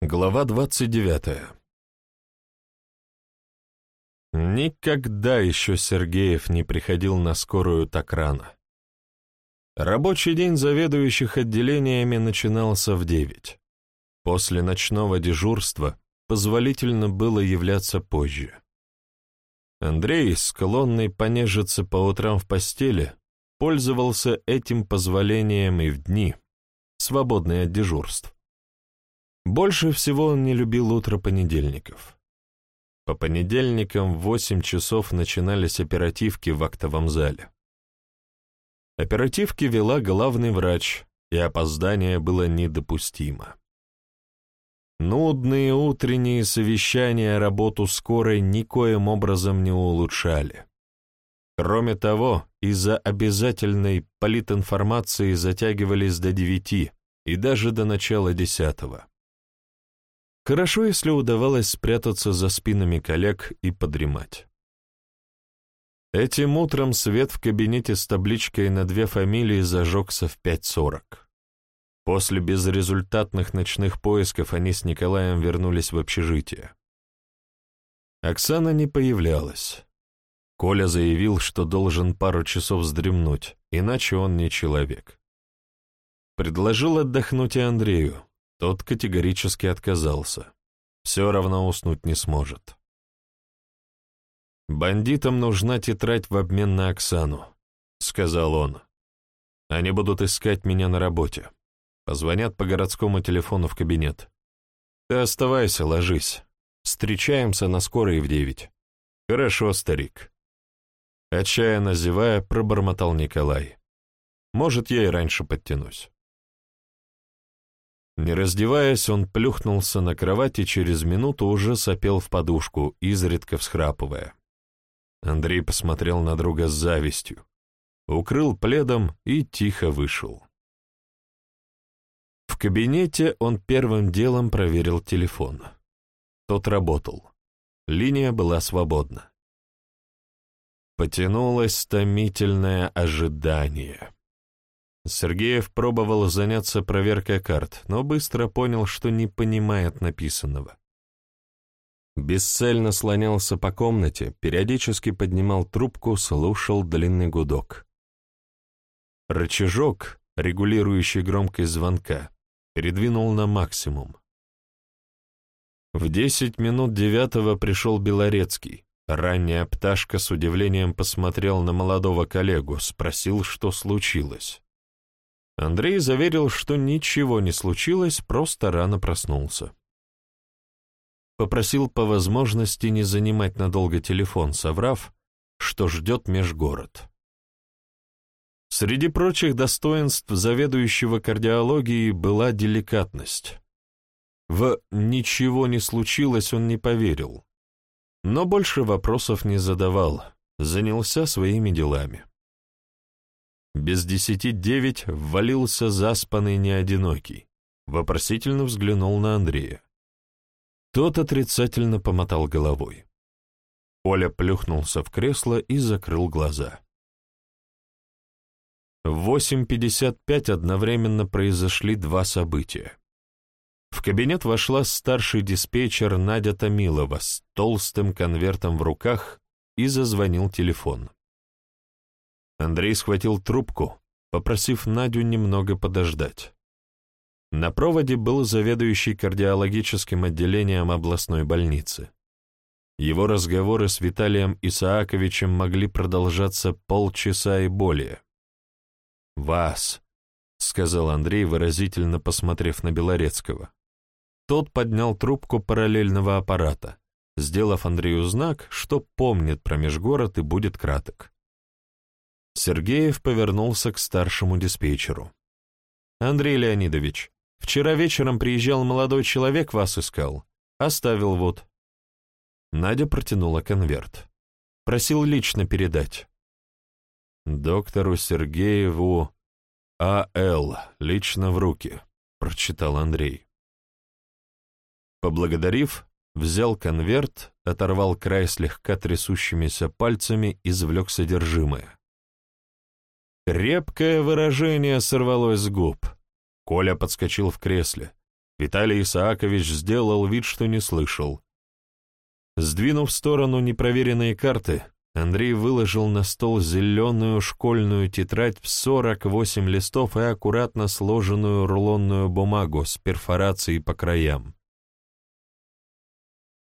Глава 29 Никогда еще Сергеев не приходил на скорую так рано. Рабочий день заведующих отделениями начинался в девять. После ночного дежурства позволительно было являться позже. Андрей, склонный понежиться по утрам в постели, пользовался этим позволением и в дни, свободные от дежурств. Больше всего он не любил утро понедельников. По понедельникам в восемь часов начинались оперативки в актовом зале. Оперативки вела главный врач, и опоздание было недопустимо. Нудные утренние совещания работу скорой никоим образом не улучшали. Кроме того, из-за обязательной политинформации затягивались до девяти и даже до начала десятого. Хорошо, если удавалось спрятаться за спинами коллег и подремать. Этим утром свет в кабинете с табличкой на две фамилии зажегся в 5.40. После безрезультатных ночных поисков они с Николаем вернулись в общежитие. Оксана не появлялась. Коля заявил, что должен пару часов вздремнуть, иначе он не человек. Предложил отдохнуть и Андрею, тот категорически отказался. Все равно уснуть не сможет. «Бандитам нужна тетрадь в обмен на Оксану», — сказал он. «Они будут искать меня на работе. Позвонят по городскому телефону в кабинет. Ты оставайся, ложись. Встречаемся на скорой в девять». «Хорошо, старик». Отчаянно зевая, пробормотал Николай. «Может, я и раньше подтянусь». Не раздеваясь, он плюхнулся на кровать и через минуту уже сопел в подушку, изредка всхрапывая. Андрей посмотрел на друга с завистью, укрыл пледом и тихо вышел. В кабинете он первым делом проверил телефон. Тот работал. Линия была свободна. Потянулось томительное ожидание. Сергеев пробовал заняться проверкой карт, но быстро понял, что не понимает написанного. Бесцельно слонялся по комнате, периодически поднимал трубку, слушал длинный гудок. Рычажок, регулирующий громкость звонка, передвинул на максимум. В десять минут девятого пришел Белорецкий. Ранняя пташка с удивлением посмотрел на молодого коллегу, спросил, что случилось. Андрей заверил, что ничего не случилось, просто рано проснулся. Попросил по возможности не занимать надолго телефон, соврав, что ждет межгород. Среди прочих достоинств заведующего кардиологией была деликатность. В «ничего не случилось» он не поверил, но больше вопросов не задавал, занялся своими делами. Без десяти девять ввалился заспанный неодинокий. Вопросительно взглянул на Андрея. Тот отрицательно помотал головой. Оля плюхнулся в кресло и закрыл глаза. В 8.55 одновременно произошли два события. В кабинет вошла старший диспетчер Надя Томилова с толстым конвертом в руках и зазвонил телефон. Андрей схватил трубку, попросив Надю немного подождать. На проводе был заведующий кардиологическим отделением областной больницы. Его разговоры с Виталием Исааковичем могли продолжаться полчаса и более. «Вас», — сказал Андрей, выразительно посмотрев на Белорецкого. Тот поднял трубку параллельного аппарата, сделав Андрею знак, что помнит про межгород и будет краток. Сергеев повернулся к старшему диспетчеру. «Андрей Леонидович, вчера вечером приезжал молодой человек, вас искал. Оставил вот». Надя протянула конверт. Просил лично передать. «Доктору Сергееву А.Л. Лично в руки», — прочитал Андрей. Поблагодарив, взял конверт, оторвал край слегка трясущимися пальцами, извлек содержимое. Крепкое выражение сорвалось с губ. Коля подскочил в кресле. Виталий Исаакович сделал вид, что не слышал. Сдвинув в сторону непроверенные карты, Андрей выложил на стол зеленую школьную тетрадь в 48 листов и аккуратно сложенную рулонную бумагу с перфорацией по краям.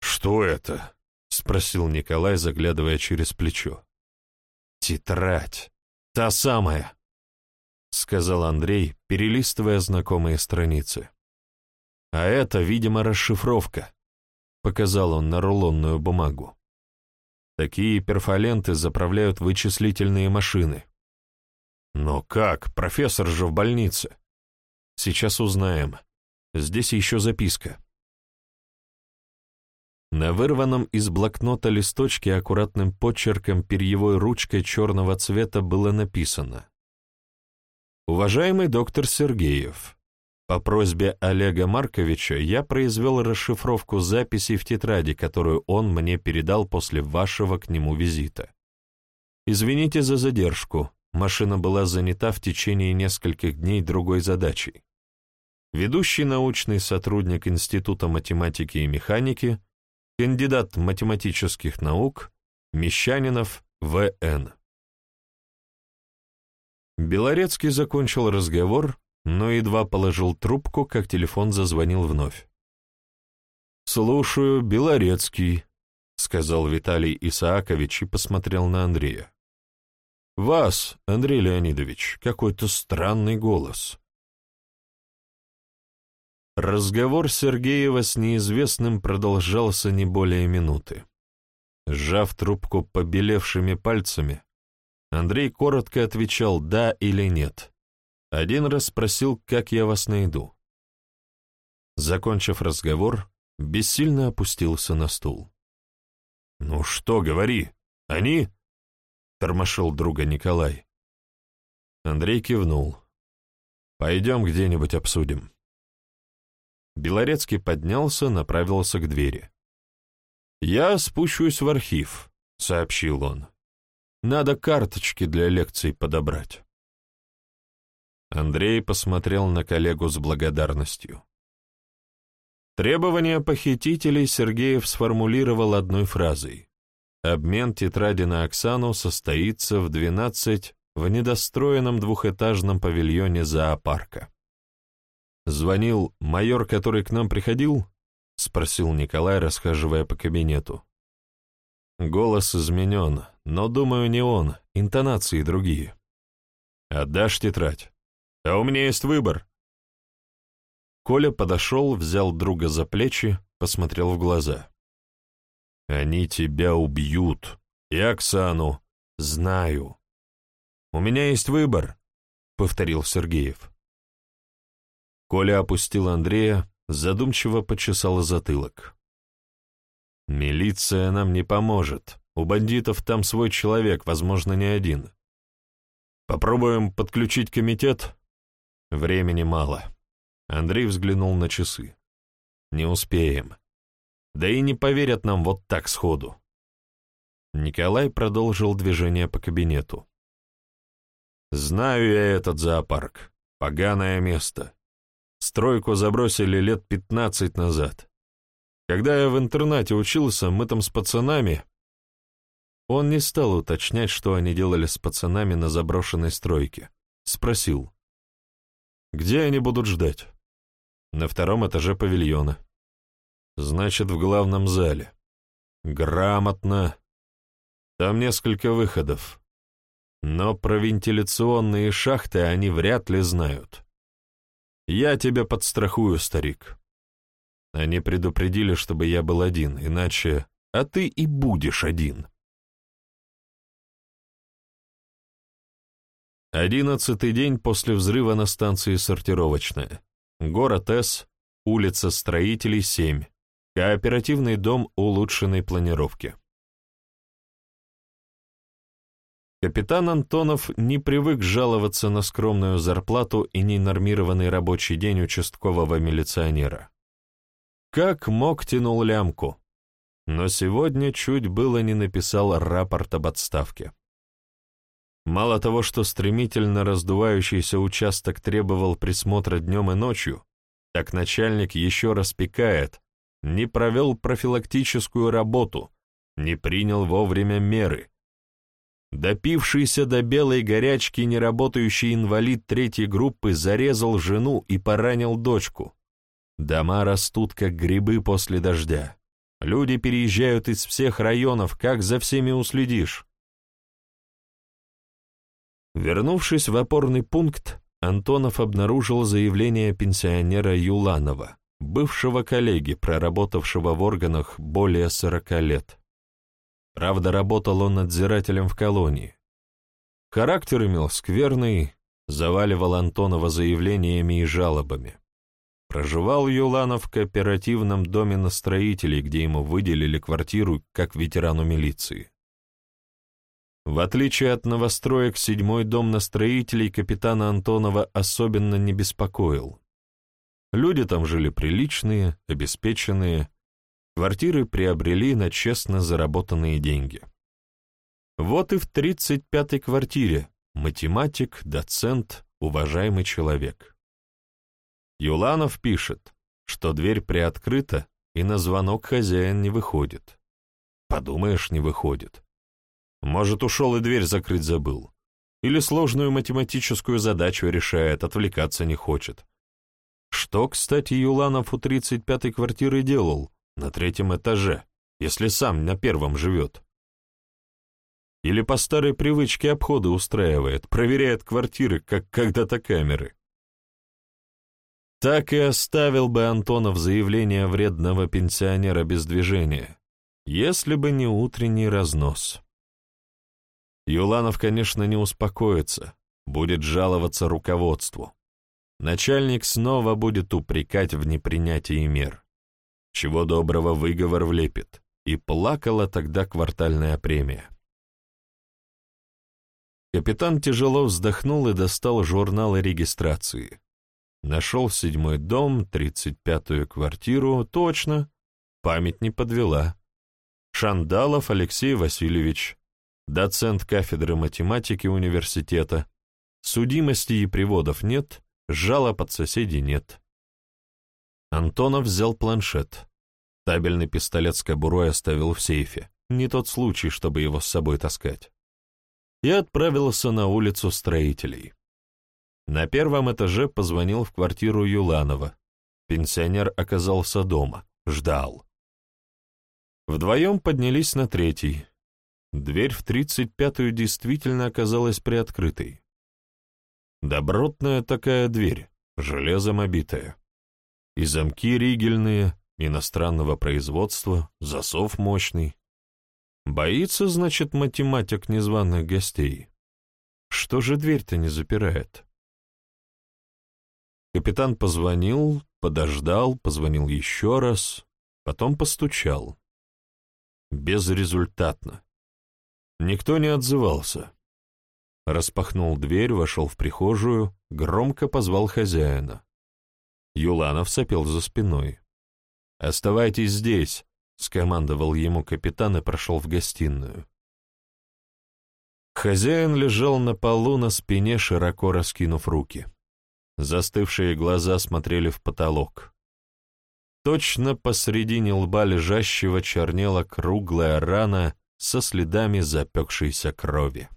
«Что это?» — спросил Николай, заглядывая через плечо. «Тетрадь. Та самая», — сказал Андрей, перелистывая знакомые страницы. «А это, видимо, расшифровка», — показал он на рулонную бумагу. Такие перфоленты заправляют вычислительные машины. Но как? Профессор же в больнице. Сейчас узнаем. Здесь еще записка. На вырванном из блокнота листочке аккуратным почерком перьевой ручкой черного цвета было написано «Уважаемый доктор Сергеев, по просьбе Олега Марковича я произвел расшифровку записей в тетради, которую он мне передал после вашего к нему визита. Извините за задержку, машина была занята в течение нескольких дней другой задачей. Ведущий научный сотрудник Института математики и механики, кандидат математических наук, Мещанинов В.Н. Белорецкий закончил разговор, но едва положил трубку, как телефон зазвонил вновь. «Слушаю, Белорецкий», — сказал Виталий Исаакович и посмотрел на Андрея. «Вас, Андрей Леонидович, какой-то странный голос». Разговор Сергеева с неизвестным продолжался не более минуты. Сжав трубку побелевшими пальцами, Андрей коротко отвечал «да» или «нет». Один раз спросил, как я вас найду. Закончив разговор, бессильно опустился на стул. «Ну что, говори, они?» — тормошил друга Николай. Андрей кивнул. «Пойдем где-нибудь обсудим». Белорецкий поднялся, направился к двери. «Я спущусь в архив», — сообщил он. «Надо карточки для лекций подобрать». Андрей посмотрел на коллегу с благодарностью. Требования похитителей Сергеев сформулировал одной фразой. Обмен тетради на Оксану состоится в 12 в недостроенном двухэтажном павильоне зоопарка. «Звонил майор, который к нам приходил?» — спросил Николай, расхаживая по кабинету. Голос изменен, но, думаю, не он, интонации другие. «Отдашь тетрадь?» А у меня есть выбор. Коля подошел, взял друга за плечи, посмотрел в глаза. «Они тебя убьют. И Оксану. Знаю. У меня есть выбор», — повторил Сергеев. Коля опустил Андрея, задумчиво почесал затылок. «Милиция нам не поможет. У бандитов там свой человек, возможно, не один. Попробуем подключить комитет?» Времени мало. Андрей взглянул на часы. Не успеем. Да и не поверят нам вот так сходу. Николай продолжил движение по кабинету. Знаю я этот зоопарк. Поганое место. Стройку забросили лет пятнадцать назад. Когда я в интернате учился, мы там с пацанами... Он не стал уточнять, что они делали с пацанами на заброшенной стройке. Спросил. Где они будут ждать? На втором этаже павильона. Значит, в главном зале. Грамотно. Там несколько выходов. Но про вентиляционные шахты они вряд ли знают. Я тебя подстрахую, старик. Они предупредили, чтобы я был один, иначе... А ты и будешь один. Одиннадцатый день после взрыва на станции «Сортировочная». Город С, улица Строителей, 7. Кооперативный дом улучшенной планировки. Капитан Антонов не привык жаловаться на скромную зарплату и ненормированный рабочий день участкового милиционера. Как мог тянул лямку, но сегодня чуть было не написал рапорт об отставке. Мало того, что стремительно раздувающийся участок требовал присмотра днем и ночью, Так начальник еще раз пикает, не провел профилактическую работу, не принял вовремя меры. Допившийся до белой горячки неработающий инвалид третьей группы зарезал жену и поранил дочку. Дома растут, как грибы после дождя. Люди переезжают из всех районов, как за всеми уследишь. Вернувшись в опорный пункт, Антонов обнаружил заявление пенсионера Юланова, бывшего коллеги, проработавшего в органах более сорока лет. Правда, работал он надзирателем в колонии. Характер имел скверный, заваливал Антонова заявлениями и жалобами. Проживал Юланов в кооперативном доме на строителей, где ему выделили квартиру как ветерану милиции. В отличие от новостроек, седьмой дом на строителей капитана Антонова особенно не беспокоил. Люди там жили приличные, обеспеченные, квартиры приобрели на честно заработанные деньги. Вот и в 35-й квартире математик, доцент, уважаемый человек. Юланов пишет, что дверь приоткрыта, и на звонок хозяин не выходит. Подумаешь, не выходит. Может, ушел и дверь закрыть забыл. Или сложную математическую задачу решает, отвлекаться не хочет. Что, кстати, Юланов у 35-й квартиры делал, на третьем этаже, если сам на первом живет? Или по старой привычке обходы устраивает, проверяет квартиры, как когда-то камеры? Так и оставил бы Антонов заявление вредного пенсионера без движения, если бы не утренний разнос. Юланов, конечно, не успокоится, будет жаловаться руководству. Начальник снова будет упрекать в непринятии мер. Чего доброго выговор влепит, и плакала тогда квартальная премия. Капитан тяжело вздохнул и достал журналы регистрации. Нашел седьмой дом, тридцать пятую квартиру, точно, память не подвела. Шандалов Алексей Васильевич, доцент кафедры математики университета. Судимости и приводов нет, жалоб от соседей нет. Антонов взял планшет. Табельный пистолет с кобурой оставил в сейфе. Не тот случай, чтобы его с собой таскать. И отправился на улицу строителей. На первом этаже позвонил в квартиру Юланова. Пенсионер оказался дома, ждал. Вдвоем поднялись на третий. Дверь в тридцать пятую действительно оказалась приоткрытой. Добротная такая дверь, железом обитая. И замки ригельные, иностранного производства, засов мощный. Боится, значит, математик незваных гостей. Что же дверь-то не запирает? Капитан позвонил, подождал, позвонил еще раз, потом постучал. Безрезультатно. Никто не отзывался. Распахнул дверь, вошел в прихожую, громко позвал хозяина. Юланов сопел за спиной. «Оставайтесь здесь», — скомандовал ему капитан и прошел в гостиную. Хозяин лежал на полу на спине, широко раскинув руки. Застывшие глаза смотрели в потолок. Точно посредине лба лежащего чернела круглая рана со следами запекшейся крови.